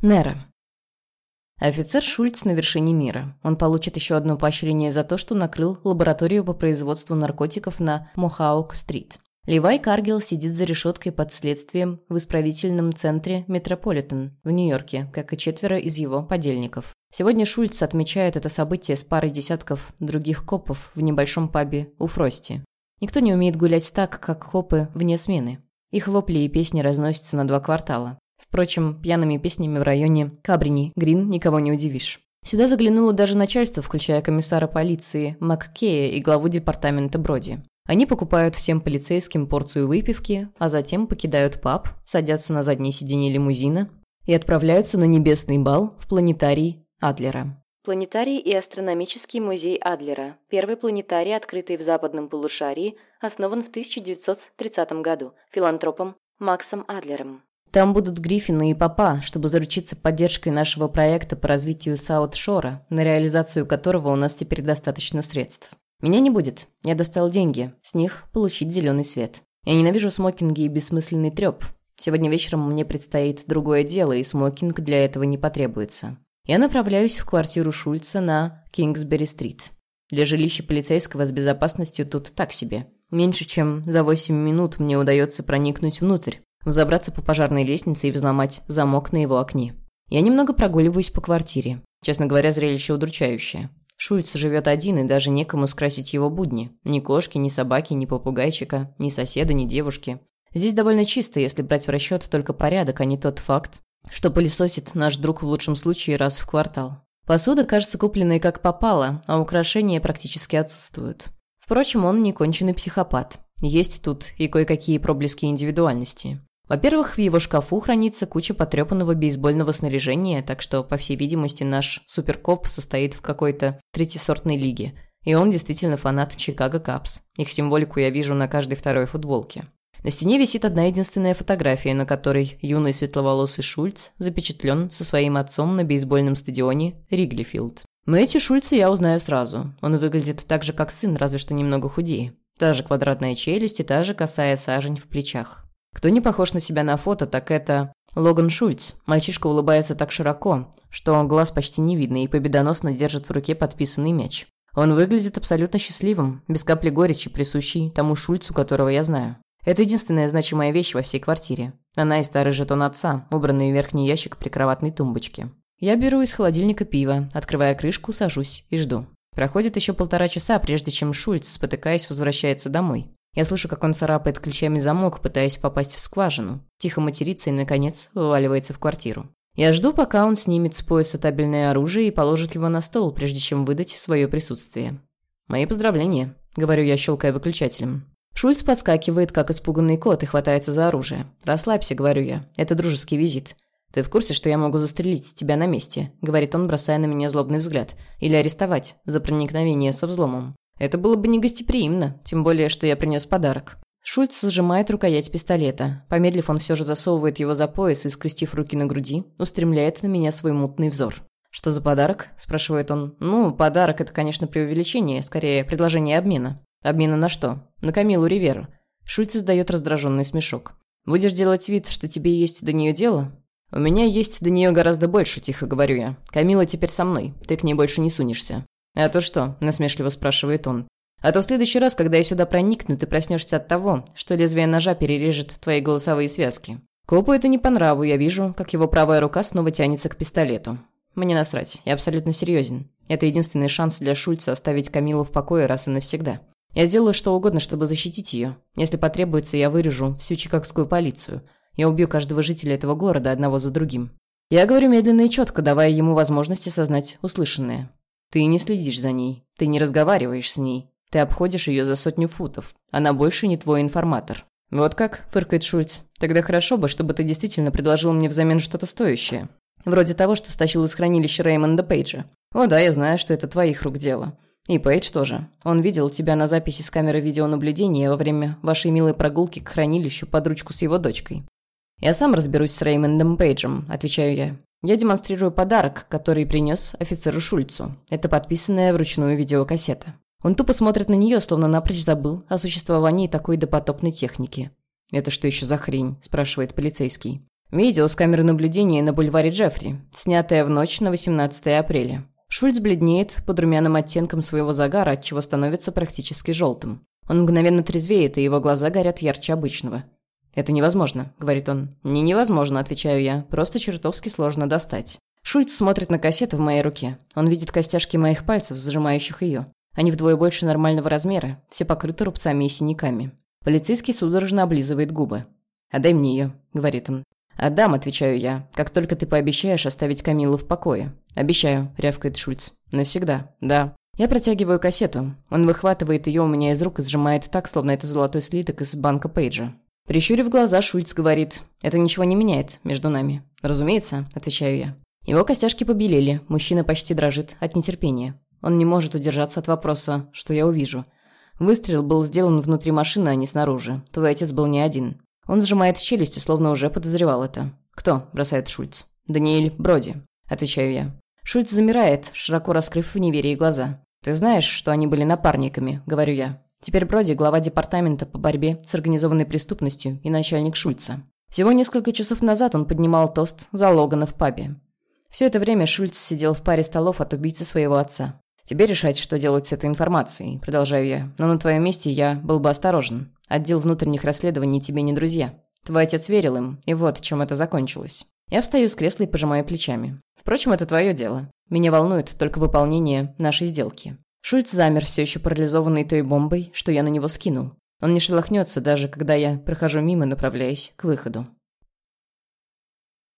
Нера. Офицер Шульц на вершине мира. Он получит еще одно поощрение за то, что накрыл лабораторию по производству наркотиков на Мохаук-стрит. Левай Каргил сидит за решеткой под следствием в исправительном центре Метрополитен в Нью-Йорке, как и четверо из его подельников. Сегодня Шульц отмечает это событие с парой десятков других копов в небольшом пабе у Фрости. Никто не умеет гулять так, как копы вне смены. Их вопли и песни разносятся на два квартала. Впрочем, пьяными песнями в районе Кабрини Грин никого не удивишь. Сюда заглянуло даже начальство, включая комиссара полиции Маккея и главу департамента Броди. Они покупают всем полицейским порцию выпивки, а затем покидают паб, садятся на заднее сиденье лимузина и отправляются на небесный бал в планетарий Адлера. Планетарий и астрономический музей Адлера. Первый планетарий, открытый в западном полушарии, основан в 1930 году филантропом Максом Адлером. Там будут Гриффины и Папа, чтобы заручиться поддержкой нашего проекта по развитию Саут-Шора, на реализацию которого у нас теперь достаточно средств. Меня не будет. Я достал деньги. С них получить зеленый свет. Я ненавижу смокинги и бессмысленный трёп. Сегодня вечером мне предстоит другое дело, и смокинг для этого не потребуется. Я направляюсь в квартиру Шульца на Кингсбери-стрит. Для жилища полицейского с безопасностью тут так себе. Меньше чем за 8 минут мне удается проникнуть внутрь, взобраться по пожарной лестнице и взломать замок на его окне. Я немного прогуливаюсь по квартире. Честно говоря, зрелище удручающее. Шульц живет один, и даже некому скрасить его будни. Ни кошки, ни собаки, ни попугайчика, ни соседа, ни девушки. Здесь довольно чисто, если брать в расчет только порядок, а не тот факт, что пылесосит наш друг в лучшем случае раз в квартал. Посуда кажется купленной как попало, а украшения практически отсутствуют. Впрочем, он не конченый психопат. Есть тут и кое-какие проблески индивидуальности. Во-первых, в его шкафу хранится куча потрепанного бейсбольного снаряжения, так что, по всей видимости, наш суперкоп состоит в какой-то третьесортной лиге. И он действительно фанат Чикаго Капс. Их символику я вижу на каждой второй футболке. На стене висит одна единственная фотография, на которой юный светловолосый Шульц запечатлен со своим отцом на бейсбольном стадионе Риглифилд. Мэтью Шульца я узнаю сразу. Он выглядит так же, как сын, разве что немного худее. Та же квадратная челюсть и та же косая сажень в плечах. Кто не похож на себя на фото, так это Логан Шульц. Мальчишка улыбается так широко, что глаз почти не видно и победоносно держит в руке подписанный мяч. Он выглядит абсолютно счастливым, без капли горечи, присущей тому Шульцу, которого я знаю. Это единственная значимая вещь во всей квартире. Она и старый жетон отца, убранный в верхний ящик прикроватной тумбочки. Я беру из холодильника пиво, открывая крышку, сажусь и жду. Проходит еще полтора часа, прежде чем Шульц, спотыкаясь, возвращается домой. Я слышу, как он царапает ключами замок, пытаясь попасть в скважину. Тихо матерится и, наконец, вываливается в квартиру. Я жду, пока он снимет с пояса табельное оружие и положит его на стол, прежде чем выдать свое присутствие. «Мои поздравления», — говорю я, щелкая выключателем. Шульц подскакивает, как испуганный кот, и хватается за оружие. «Расслабься», — говорю я. «Это дружеский визит». «Ты в курсе, что я могу застрелить тебя на месте?» — говорит он, бросая на меня злобный взгляд. «Или арестовать за проникновение со взломом. Это было бы негостеприимно, тем более, что я принес подарок. Шульц зажимает рукоять пистолета. Помедлив, он все же засовывает его за пояс и, скрестив руки на груди, устремляет на меня свой мутный взор. «Что за подарок?» – спрашивает он. «Ну, подарок – это, конечно, преувеличение, скорее, предложение обмена». «Обмена на что?» «На Камилу Риверу». Шульц издает раздраженный смешок. «Будешь делать вид, что тебе есть до нее дело?» «У меня есть до нее гораздо больше», – тихо говорю я. «Камила теперь со мной. Ты к ней больше не сунешься». «А то что?» – насмешливо спрашивает он. «А то в следующий раз, когда я сюда проникну, ты проснешься от того, что лезвие ножа перережет твои голосовые связки». Копу это не по нраву, я вижу, как его правая рука снова тянется к пистолету. Мне насрать, я абсолютно серьезен. Это единственный шанс для Шульца оставить Камилу в покое раз и навсегда. Я сделаю что угодно, чтобы защитить ее. Если потребуется, я вырежу всю чикагскую полицию. Я убью каждого жителя этого города одного за другим. Я говорю медленно и четко, давая ему возможность осознать услышанное. Ты не следишь за ней, ты не разговариваешь с ней, ты обходишь ее за сотню футов. Она больше не твой информатор. Вот как, фыркает Шульц. Тогда хорошо бы, чтобы ты действительно предложил мне взамен что-то стоящее. Вроде того, что стащил из хранилища Реймонда Пейджа. О да, я знаю, что это твоих рук дело. И Пейдж тоже. Он видел тебя на записи с камеры видеонаблюдения во время вашей милой прогулки к хранилищу под ручку с его дочкой. Я сам разберусь с Реймондом Пейджем, отвечаю я. Я демонстрирую подарок, который принес офицеру Шульцу. Это подписанная вручную видеокассета. Он тупо смотрит на нее, словно напрочь забыл о существовании такой допотопной техники. «Это что еще за хрень?» – спрашивает полицейский. Видео с камеры наблюдения на бульваре Джеффри, снятое в ночь на 18 апреля. Шульц бледнеет под румяным оттенком своего загара, отчего становится практически желтым. Он мгновенно трезвеет, и его глаза горят ярче обычного. «Это невозможно», — говорит он. «Не невозможно», — отвечаю я. «Просто чертовски сложно достать». Шульц смотрит на кассету в моей руке. Он видит костяшки моих пальцев, зажимающих ее. Они вдвое больше нормального размера, все покрыты рубцами и синяками. Полицейский судорожно облизывает губы. «Отдай мне ее», — говорит он. «Отдам», — отвечаю я, — «как только ты пообещаешь оставить Камилу в покое». «Обещаю», — рявкает Шульц. «Навсегда, да». Я протягиваю кассету. Он выхватывает ее у меня из рук и сжимает так, словно это золотой слиток из банка Пейджа. Прищурив глаза, Шульц говорит, «Это ничего не меняет между нами». «Разумеется», — отвечаю я. Его костяшки побелели, мужчина почти дрожит от нетерпения. Он не может удержаться от вопроса, что я увижу. Выстрел был сделан внутри машины, а не снаружи. Твой отец был не один. Он сжимает челюсти, словно уже подозревал это. «Кто?» – бросает Шульц. «Даниэль Броди», – отвечаю я. Шульц замирает, широко раскрыв в неверии глаза. «Ты знаешь, что они были напарниками?» – говорю я. Теперь Броди – глава департамента по борьбе с организованной преступностью и начальник Шульца. Всего несколько часов назад он поднимал тост за Логана в пабе. Все это время Шульц сидел в паре столов от убийцы своего отца. «Тебе решать, что делать с этой информацией», – продолжаю я. «Но на твоем месте я был бы осторожен. Отдел внутренних расследований тебе не друзья. Твой отец верил им, и вот чем это закончилось». Я встаю с кресла и пожимаю плечами. Впрочем, это твое дело. Меня волнует только выполнение нашей сделки. Шульц замер, все еще парализованный той бомбой, что я на него скинул. Он не шелохнется, даже когда я прохожу мимо, направляясь к выходу.